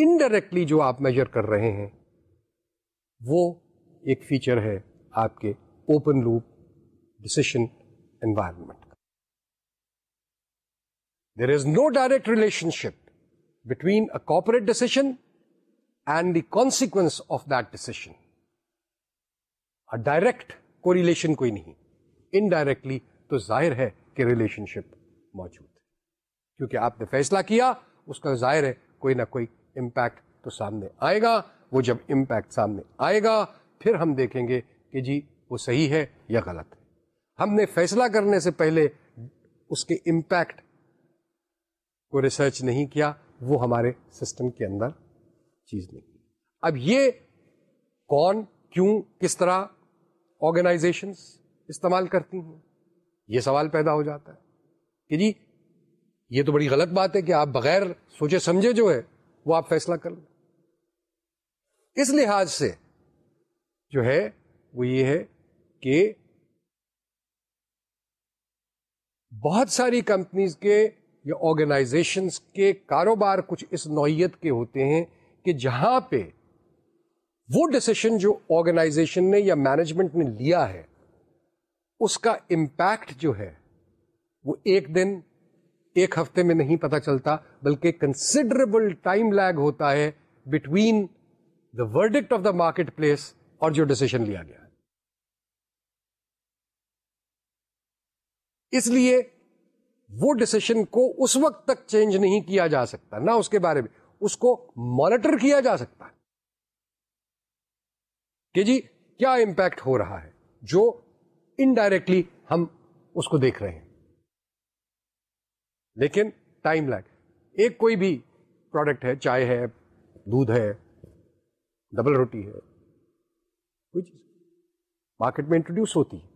انڈائریکٹلی جو آپ میجر کر رہے ہیں وہ ایک فیچر ہے آپ کے اوپن لوپ ڈسیشن منٹ کا there is no direct relationship between a corporate decision and the consequence of that decision direct کو ریلیشن کوئی نہیں انڈائریکٹلی تو ظاہر ہے کہ ریلیشن شپ موجود ہے کیونکہ آپ نے فیصلہ کیا اس کا ظاہر ہے کوئی نہ کوئی امپیکٹ تو سامنے آئے گا وہ جب امپیکٹ سامنے آئے گا پھر ہم دیکھیں گے کہ جی وہ صحیح ہے یا غلط ہم نے فیصلہ کرنے سے پہلے اس کے امپیکٹ کو ریسرچ نہیں کیا وہ ہمارے سسٹم کے اندر چیز نہیں اب یہ کون کیوں کس طرح آرگنائزیشنس استعمال کرتی ہیں یہ سوال پیدا ہو جاتا ہے کہ جی یہ تو بڑی غلط بات ہے کہ آپ بغیر سوچے سمجھے جو ہے وہ آپ فیصلہ کر لیں اس لحاظ سے جو ہے وہ یہ ہے کہ بہت ساری کمپنیز کے یا آرگنائزیشنس کے کاروبار کچھ اس نوعیت کے ہوتے ہیں کہ جہاں پہ وہ ڈسیشن جو آرگنائزیشن نے یا مینجمنٹ نے لیا ہے اس کا امپیکٹ جو ہے وہ ایک دن ایک ہفتے میں نہیں پتہ چلتا بلکہ کنسیڈریبل ٹائم لیگ ہوتا ہے between the verdict of the marketplace اور جو ڈسیشن لیا گیا اس لیے وہ ڈسیشن کو اس وقت تک چینج نہیں کیا جا سکتا نہ اس کے بارے میں اس کو مانیٹر کیا جا سکتا کہ جی کیا امپیکٹ ہو رہا ہے جو انڈائریکٹلی ہم اس کو دیکھ رہے ہیں لیکن ٹائم لائن ایک کوئی بھی پروڈکٹ ہے چائے ہے دودھ ہے ڈبل روٹی ہے مارکیٹ میں انٹروڈیوس ہوتی ہے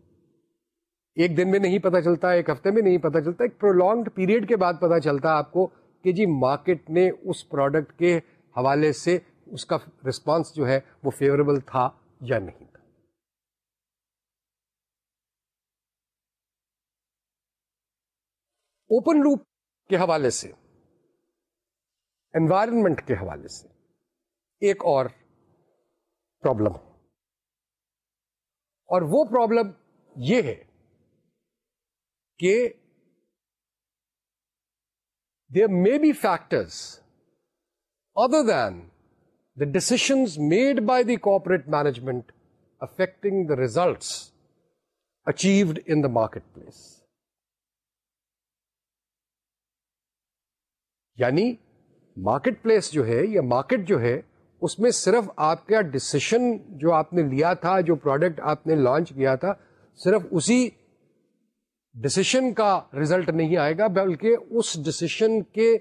ایک دن میں نہیں پتہ چلتا ایک ہفتے میں نہیں پتہ چلتا ایک پرولونگڈ پیریڈ کے بعد پتہ چلتا آپ کو کہ جی مارکیٹ نے اس پروڈکٹ کے حوالے سے اس کا رسپانس جو ہے وہ فیوریبل تھا یا نہیں تھا اوپن لوپ کے حوالے سے انوائرمنٹ کے حوالے سے ایک اور پرابلم ہے اور وہ پرابلم یہ ہے کہ there may be factors other than the decisions made by the corporate management affecting the results achieved in the marketplace یعنی مارکیٹ پلیس جو ہے یا مارکیٹ جو ہے اس میں صرف آپ کا ڈسیشن جو آپ نے لیا تھا جو پروڈکٹ آپ نے لانچ کیا تھا صرف اسی ڈسیشن کا ریزلٹ نہیں آئے گا بلکہ اس ڈسیشن کے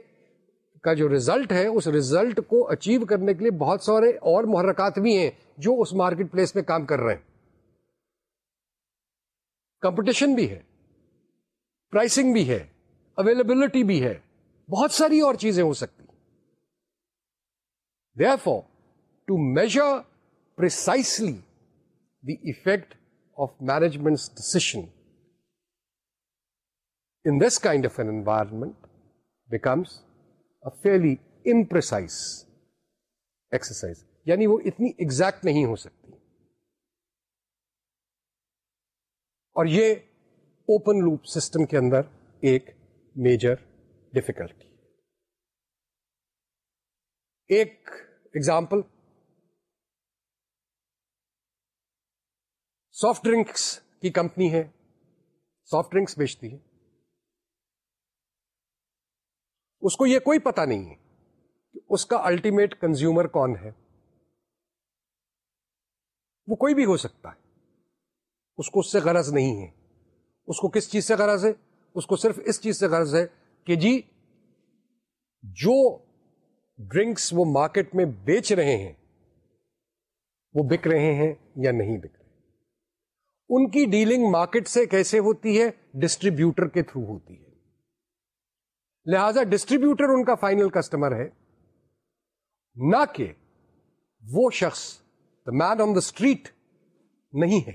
کا جو ریزلٹ ہے اس ریزلٹ کو اچیو کرنے کے لیے بہت سارے اور محرکات بھی ہیں جو اس مارکیٹ پلیس میں کام کر رہے ہیں کمپٹیشن بھی ہے پرائسنگ بھی ہے اویلیبلٹی بھی ہے بہت ساری اور چیزیں ہو سکتی for to measure precisely the effect of management decision this kind of an environment becomes a fairly enterprise exercise یعنی وہ اتنی اگزیکٹ نہیں ہو سکتی اور یہ اوپن لوپ سسٹم کے اندر ایک میجر ڈفیکلٹی ایک ایگزامپل سافٹ ڈرنکس کی کمپنی ہے سافٹ ڈرنکس بیچتی ہے اس کو یہ کوئی پتا نہیں ہے کہ اس کا الٹیمیٹ کنزیومر کون ہے وہ کوئی بھی ہو سکتا ہے اس کو اس سے غرض نہیں ہے اس کو کس چیز سے غرض ہے اس کو صرف اس چیز سے غرض ہے کہ جی جو ڈرنکس وہ مارکیٹ میں بیچ رہے ہیں وہ بک رہے ہیں یا نہیں بک رہے ان کی ڈیلنگ مارکیٹ سے کیسے ہوتی ہے ڈسٹریبیوٹر کے تھرو ہوتی ہے لہذا ڈسٹریبیوٹر ان کا فائنل کسٹمر ہے نہ کہ وہ شخص دا مین آن دا اسٹریٹ نہیں ہے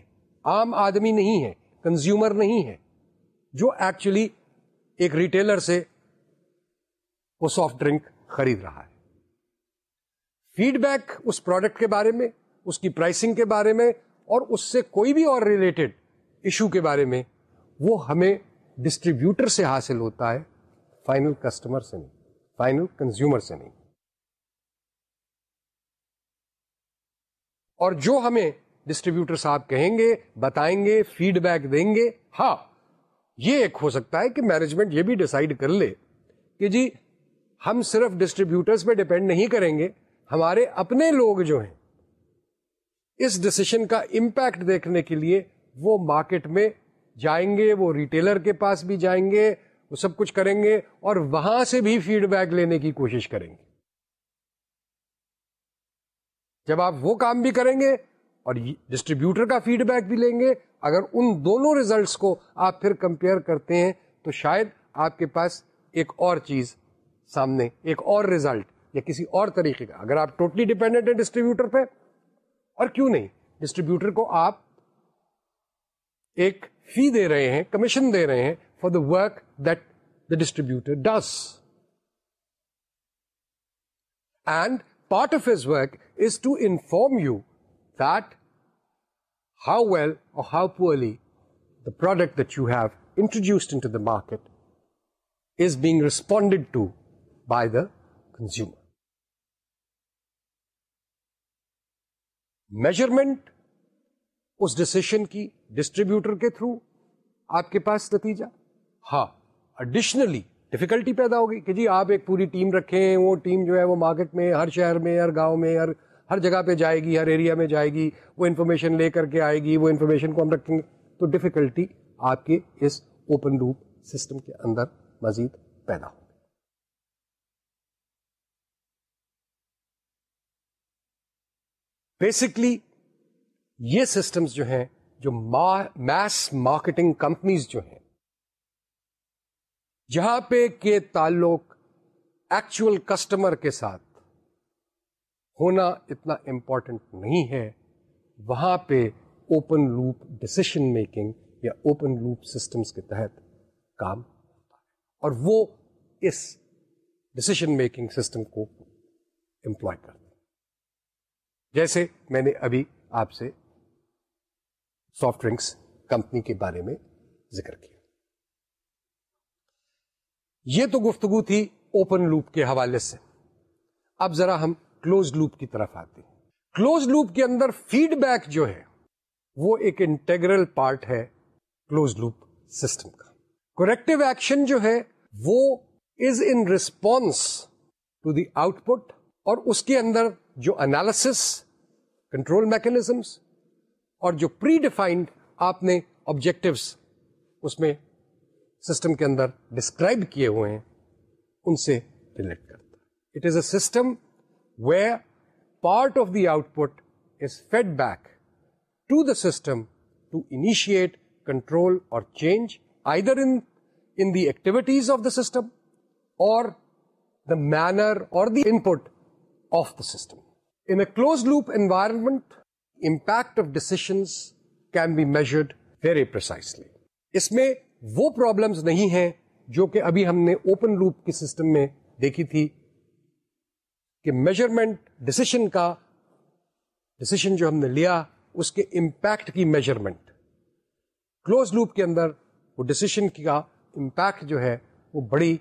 عام آدمی نہیں ہے کنزیومر نہیں ہے جو ایکچولی ایک ریٹیلر سے وہ سافٹ ڈرنک خرید رہا ہے فیڈ بیک اس پروڈکٹ کے بارے میں اس کی پرائسنگ کے بارے میں اور اس سے کوئی بھی اور ریلیٹڈ ایشو کے بارے میں وہ ہمیں ڈسٹریبیوٹر سے حاصل ہوتا ہے فائنل کسٹمر سے نہیں فائنل کنزیومر سے نہیں اور جو ہمیں ڈسٹریبیوٹر صاحب کہیں گے بتائیں گے فیڈ بیک دیں گے ہاں یہ ایک ہو سکتا ہے کہ مینجمنٹ یہ بھی ڈیسائیڈ کر لے کہ جی ہم صرف ڈسٹریبیوٹرز پہ ڈپینڈ نہیں کریں گے ہمارے اپنے لوگ جو ہیں اس ڈسیشن کا امپیکٹ دیکھنے کے لیے وہ مارکیٹ میں جائیں گے وہ ریٹیلر کے پاس بھی جائیں گے وہ سب کچھ کریں گے اور وہاں سے بھی فیڈ بیک لینے کی کوشش کریں گے جب آپ وہ کام بھی کریں گے اور ڈسٹریبیوٹر کا فیڈ بیک بھی لیں گے اگر ان دونوں ریزلٹس کو آپ پھر کمپیئر کرتے ہیں تو شاید آپ کے پاس ایک اور چیز سامنے ایک اور ریزلٹ یا کسی اور طریقے کا اگر آپ ٹوٹلی ڈیپینڈنٹ ہیں ڈسٹریبیوٹر پہ اور کیوں نہیں ڈسٹریبیوٹر کو آپ ایک فی دے رہے ہیں کمیشن دے رہے ہیں for the work distributor does and part of his you to inform you or well or how poorly the product have have introduced the market is being responded to by the consumer Measurement اس decision کی distributor کے through آپ کے پاس نتیجہ ہاں اڈیشنلی difficulty پیدا ہوگی کہ جی آپ ایک پوری ٹیم رکھیں وہ ٹیم جو ہے وہ مارکیٹ میں ہر شہر میں ہر گاؤں میں ہر ہر جگہ پہ جائے گی ہر ایریا میں جائے گی وہ انفارمیشن لے کر کے آئے گی وہ انفارمیشن کو ہم رکھیں گے تو ڈفیکلٹی آپ کے اس اوپن روپ سسٹم کے اندر مزید پیدا ہوگی بیسکلی یہ سسٹمز جو ہیں جو میس مارکیٹنگ کمپنیز جو ہیں جہاں پہ کے تعلق ایکچول کسٹمر کے ساتھ ہونا اتنا امپورٹنٹ نہیں ہے وہاں پہ اوپن لوپ ڈسیشن میکنگ یا اوپن لوپ سسٹمس کے تحت کام ہوتا ہے اور وہ اس ڈسیشن میکنگ سسٹم کو امپلوائے کرتے جیسے میں نے ابھی آپ سے سافٹ ڈرنکس کمپنی کے بارے میں ذکر کیا یہ تو گفتگو تھی اوپن لوپ کے حوالے سے اب ذرا ہم کلوز لوپ کی طرف آتے ہیں کلوز لوپ کے اندر فیڈ بیک جو ہے وہ ایک انٹیگرل پارٹ ہے کلوز لوپ سسٹم کا کریکٹو ایکشن جو ہے وہ is in response to the output اور اس کے اندر جو انالسس کنٹرول میکنیزمس اور جو پری ڈیفائنڈ آپ نے آبجیکٹوس اس میں سسٹم کے اندر ڈسکرائب کیے ہوئے ہیں ان سے ریلیٹ کرتا it is a system way part of the output is feedback to the system to initiate control or change either in the activities of the system or the manner or the input of the system in close loop environment impact of decisions can be measured very precisely اس میں وہ نہیں ہیں جو کہ ابھی ہم نے اوپن لوپ کے سسٹم میں دیکھی تھی کہ میجرمنٹ ڈسیشن کا ڈسیشن جو ہم نے لیا اس کے امپیکٹ کی میجرمنٹ کلوز لوپ کے اندر وہ ڈسیشن کا امپیکٹ جو ہے وہ بڑی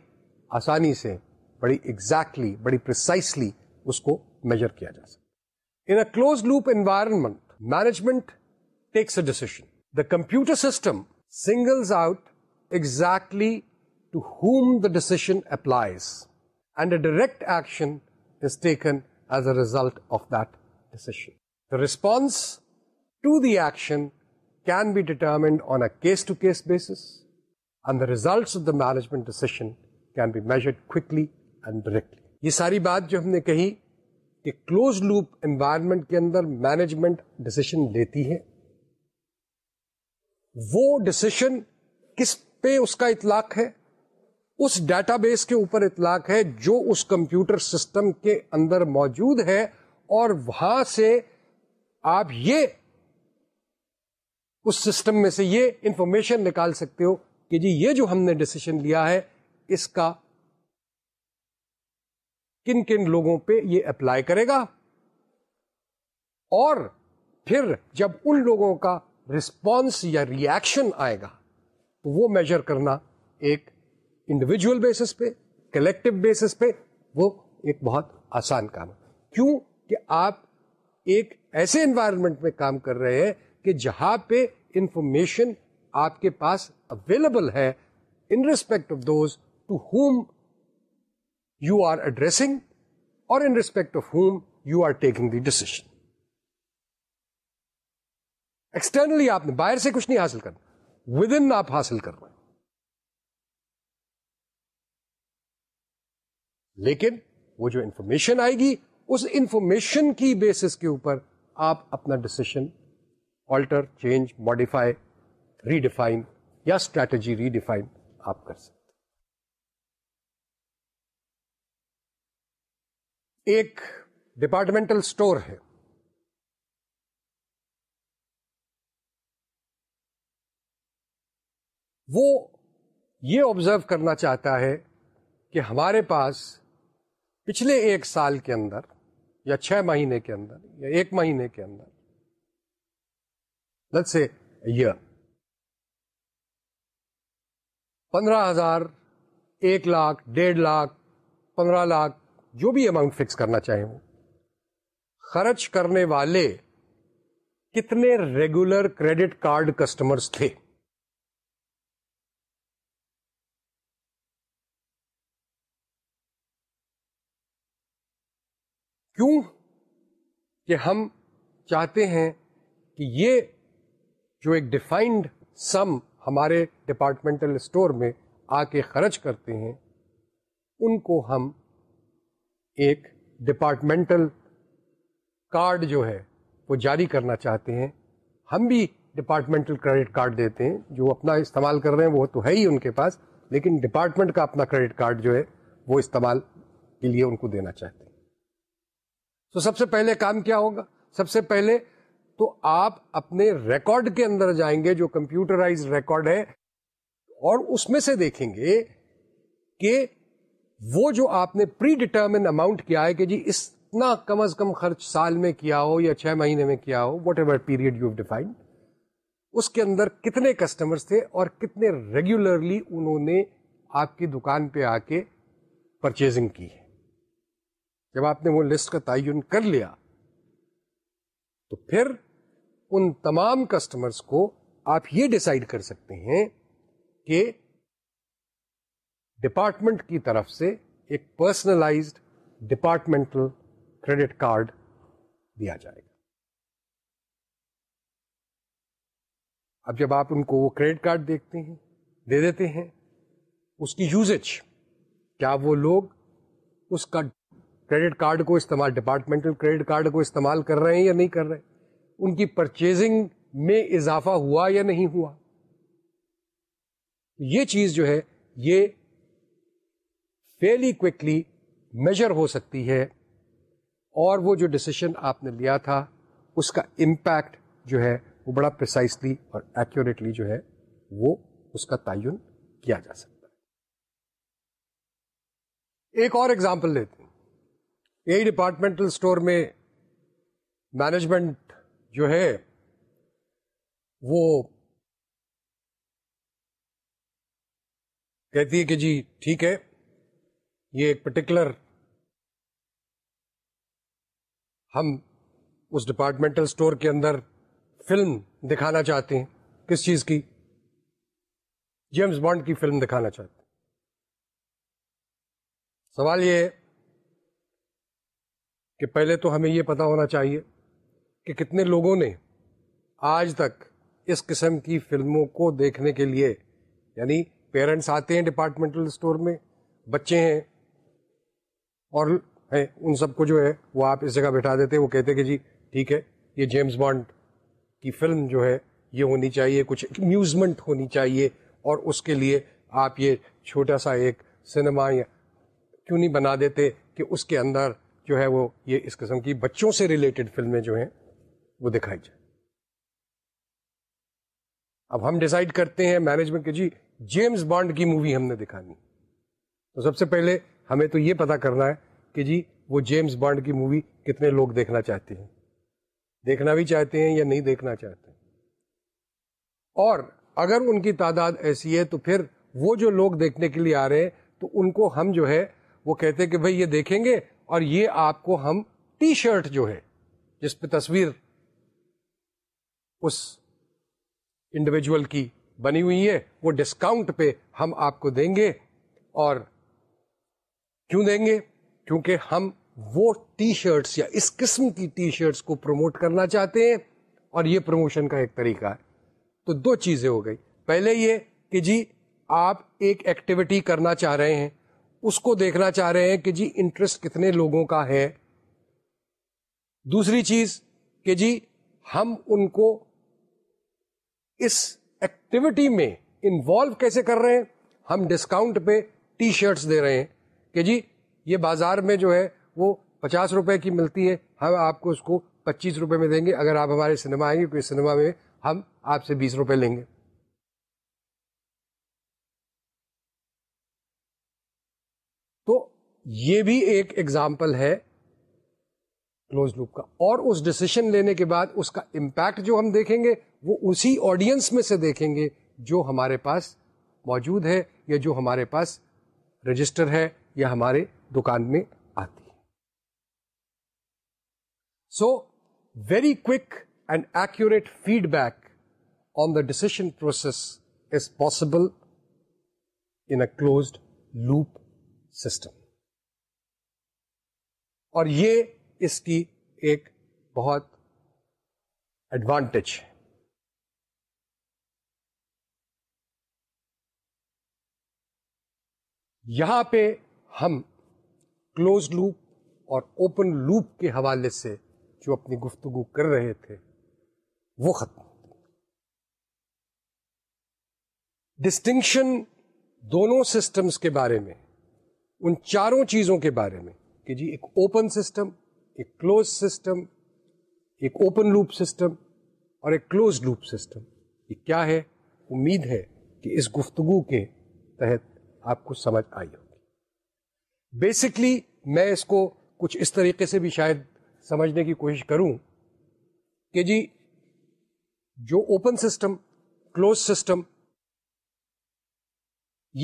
آسانی سے بڑی ایگزیکٹلی exactly, بڑی پرسائسلی اس کو میجر کیا جا سکتا in a close loop environment management takes a decision the computer system signals out exactly to whom the the action and a direct action as a result of -case to the the can be determined management decision management decision can be measured directly. یہ ساری بات جو ہم نے کہی کہ close loop environment کے اندر management ڈسیشن لیتی ہے وہ ڈسیشن کس پہ اس کا اطلاق ہے اس ڈیٹا بیس کے اوپر اطلاق ہے جو اس کمپیوٹر سسٹم کے اندر موجود ہے اور وہاں سے آپ یہ اس سسٹم میں سے یہ انفارمیشن نکال سکتے ہو کہ جی یہ جو ہم نے ڈسیشن لیا ہے اس کا کن کن لوگوں پہ یہ اپلائی کرے گا اور پھر جب ان لوگوں کا رسپانس یا ریئیکشن آئے گا تو وہ میجر کرنا ایک انڈیویجل بیسس پہ کلیکٹو بیسس پہ وہ ایک بہت آسان کام ہے کیوں کہ آپ ایک ایسے انوائرمنٹ میں کام کر رہے ہیں کہ جہاں پہ انفارمیشن آپ کے پاس اویلیبل ہے in respect of those to whom you are addressing or in respect of whom you are taking the decision externally آپ نے باہر سے کچھ نہیں حاصل کرنا ود ان آپ حاصل کر رہے ہیں لیکن وہ جو انفارمیشن آئے گی اس انفارمیشن کی بیسس کے اوپر آپ اپنا decision alter change modify redefine یا اسٹریٹجی ریڈیفائن آپ کر سکتے ایک ڈپارٹمنٹل اسٹور ہے وہ یہ آبزرو کرنا چاہتا ہے کہ ہمارے پاس پچھلے ایک سال کے اندر یا چھ مہینے کے اندر یا ایک مہینے کے اندر سے پندرہ ہزار ایک لاکھ ڈیڑھ لاکھ پندرہ لاکھ جو بھی اماؤنٹ فکس کرنا چاہیں وہ خرچ کرنے والے کتنے ریگولر کریڈٹ کارڈ کسٹمرز تھے کیوں کہ ہم چاہتے ہیں کہ یہ جو ایک ڈیفائنڈ سم ہمارے ڈپارٹمنٹل اسٹور میں آ کے خرچ کرتے ہیں ان کو ہم ایک ڈپارٹمنٹل کارڈ جو ہے وہ جاری کرنا چاہتے ہیں ہم بھی ڈپارٹمنٹل کریڈٹ کارڈ دیتے ہیں جو اپنا استعمال کر رہے ہیں وہ تو ہے ہی ان کے پاس لیکن ڈپارٹمنٹ کا اپنا کریڈٹ کارڈ جو ہے وہ استعمال کے لیے ان کو دینا چاہتے ہیں تو سب سے پہلے کام کیا ہوگا سب سے پہلے تو آپ اپنے ریکارڈ کے اندر جائیں گے جو کمپیوٹرائز ریکارڈ ہے اور اس میں سے دیکھیں گے کہ وہ جو آپ نے پری ڈیٹرمن اماؤنٹ کیا ہے کہ جی اتنا کم از کم خرچ سال میں کیا ہو یا چھ مہینے میں کیا ہو whatever period you define defined اس کے اندر کتنے کسٹمرز تھے اور کتنے ریگولرلی انہوں نے آپ کی دکان پہ آ کے پرچیزنگ کی ہے جب آپ نے وہ لسٹ کا تعین کر لیا تو پھر ان تمام کسٹمرس کو آپ یہ ڈسائڈ کر سکتے ہیں کہ ڈپارٹمنٹ کی طرف سے ایک پرسنلائزڈ ڈپارٹمنٹل کریڈٹ کارڈ دیا جائے گا اب جب آپ ان کو وہ کریڈٹ کارڈ دیکھتے ہیں دے دیتے ہیں اس کی یوزج کیا وہ لوگ اس کا کریڈٹ کارڈ کو استعمال ڈپارٹمنٹل کریڈٹ کارڈ کو استعمال کر رہے ہیں یا نہیں کر رہے ان کی پرچیزنگ میں اضافہ ہوا یا نہیں ہوا یہ چیز جو ہے یہ فیلی کوکلی میجر ہو سکتی ہے اور وہ جو ڈسیشن آپ نے لیا تھا اس کا امپیکٹ جو ہے وہ بڑا پرسائسلی اور ایکوریٹلی جو ہے وہ اس کا تعین کیا جا سکتا ہے ایک اور ایگزامپل لیتے ہیں ڈپارٹمنٹل اسٹور میں مینجمنٹ جو ہے وہ کہتی ہے کہ جی ٹھیک ہے یہ ایک پرٹیکولر ہم اس ڈپارٹمنٹل اسٹور کے اندر فلم دکھانا چاہتے ہیں کس چیز کی جیمز بانڈ کی فلم دکھانا چاہتے ہیں سوال یہ کہ پہلے تو ہمیں یہ پتہ ہونا چاہیے کہ کتنے لوگوں نے آج تک اس قسم کی فلموں کو دیکھنے کے لیے یعنی پیرنٹس آتے ہیں ڈپارٹمنٹل اسٹور میں بچے ہیں اور ہیں ان سب کو جو ہے وہ آپ اس جگہ بٹھا دیتے وہ کہتے کہ جی ٹھیک ہے یہ جیمز بانڈ کی فلم جو ہے یہ ہونی چاہیے کچھ امیوزمنٹ ہونی چاہیے اور اس کے لیے آپ یہ چھوٹا سا ایک سنیما یا کیوں نہیں بنا دیتے کہ اس کے اندر جو ہے وہ یہ اس قسم کی بچوں سے ریلیٹڈ فلمیں جو ہیں وہ دکھائی جائیں اب ہم ڈیسائیڈ کرتے ہیں مینجمنٹ جی جیمز بانڈ کی مووی ہم نے دکھانی تو سب سے پہلے ہمیں تو یہ پتا کرنا ہے کہ جی وہ جیمز بانڈ کی مووی کتنے لوگ دیکھنا چاہتے ہیں دیکھنا بھی چاہتے ہیں یا نہیں دیکھنا چاہتے اور اگر ان کی تعداد ایسی ہے تو پھر وہ جو لوگ دیکھنے کے لیے آ رہے ہیں تو ان کو ہم جو ہے وہ کہتے ہیں کہ بھائی یہ دیکھیں گے اور یہ آپ کو ہم ٹی شرٹ جو ہے جس پہ تصویر اس انڈیویجل کی بنی ہوئی ہے وہ ڈسکاؤنٹ پہ ہم آپ کو دیں گے اور کیوں دیں گے کیونکہ ہم وہ ٹی شرٹس یا اس قسم کی ٹی شرٹس کو پروموٹ کرنا چاہتے ہیں اور یہ پروموشن کا ایک طریقہ ہے تو دو چیزیں ہو گئی پہلے یہ کہ جی آپ ایک ایکٹیویٹی کرنا چاہ رہے ہیں اس کو دیکھنا چاہ رہے ہیں کہ جی انٹرسٹ کتنے لوگوں کا ہے دوسری چیز کہ جی ہم ان کو اس ایکٹیویٹی میں انوالو کیسے کر رہے ہیں ہم ڈسکاؤنٹ پہ ٹی شرٹس دے رہے ہیں کہ جی یہ بازار میں جو ہے وہ پچاس روپے کی ملتی ہے ہم آپ کو اس کو پچیس روپے میں دیں گے اگر آپ ہمارے سنیما آئیں گے کوئی سنیما میں ہم آپ سے بیس روپے لیں گے یہ بھی ایک ایگزامپل ہے کلوز لوپ کا اور اس ڈسیشن لینے کے بعد اس کا امپیکٹ جو ہم دیکھیں گے وہ اسی آڈینس میں سے دیکھیں گے جو ہمارے پاس موجود ہے یا جو ہمارے پاس رجسٹر ہے یا ہمارے دکان میں آتی ہے so very quick and accurate feedback on the decision process is possible in a closed loop system اور یہ اس کی ایک بہت ایڈوانٹیج ہے یہاں پہ ہم کلوز لوپ اور اوپن لوپ کے حوالے سے جو اپنی گفتگو کر رہے تھے وہ ختم ڈسٹنکشن دونوں سسٹمز کے بارے میں ان چاروں چیزوں کے بارے میں کہ جی ایک اوپن سسٹم ایک کلوز سسٹم ایک اوپن لوپ سسٹم اور ایک کلوز لوپ سسٹم یہ کیا ہے امید ہے کہ اس گفتگو کے تحت آپ کو سمجھ آئی ہوگی بیسکلی میں اس کو کچھ اس طریقے سے بھی شاید سمجھنے کی کوشش کروں کہ جی جو اوپن سسٹم کلوز سسٹم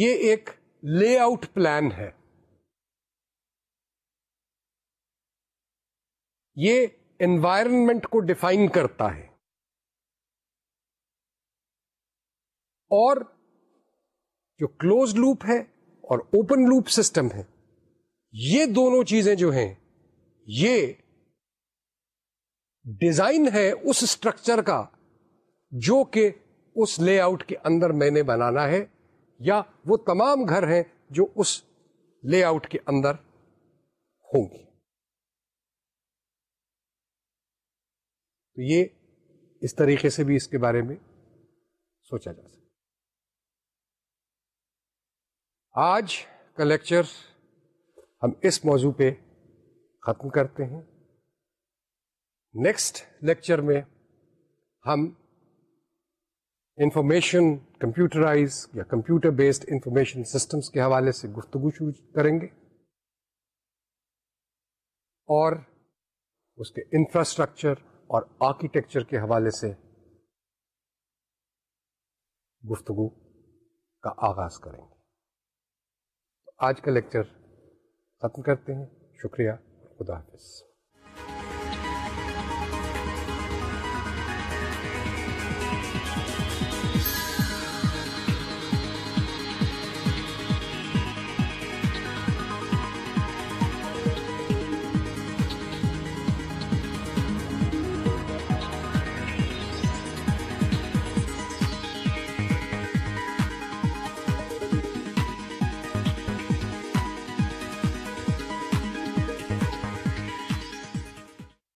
یہ ایک لے آؤٹ پلان ہے یہ انوائرمنٹ کو ڈیفائن کرتا ہے اور جو کلوز لوپ ہے اور اوپن لوپ سسٹم ہے یہ دونوں چیزیں جو ہیں یہ ڈیزائن ہے اس اسٹرکچر کا جو کہ اس لے آؤٹ کے اندر میں نے بنانا ہے یا وہ تمام گھر ہیں جو اس لے آؤٹ کے اندر ہوں گے تو یہ اس طریقے سے بھی اس کے بارے میں سوچا جا سکتا آج کا لیکچر ہم اس موضوع پہ ختم کرتے ہیں نیکسٹ لیکچر میں ہم انفارمیشن کمپیوٹرائز یا کمپیوٹر بیسڈ انفارمیشن سسٹمس کے حوالے سے گفتگو شروع کریں گے اور اس کے انفراسٹرکچر اور آرکیٹیکچر کے حوالے سے گفتگو کا آغاز کریں گے آج کا لیکچر ختم کرتے ہیں شکریہ خدا حافظ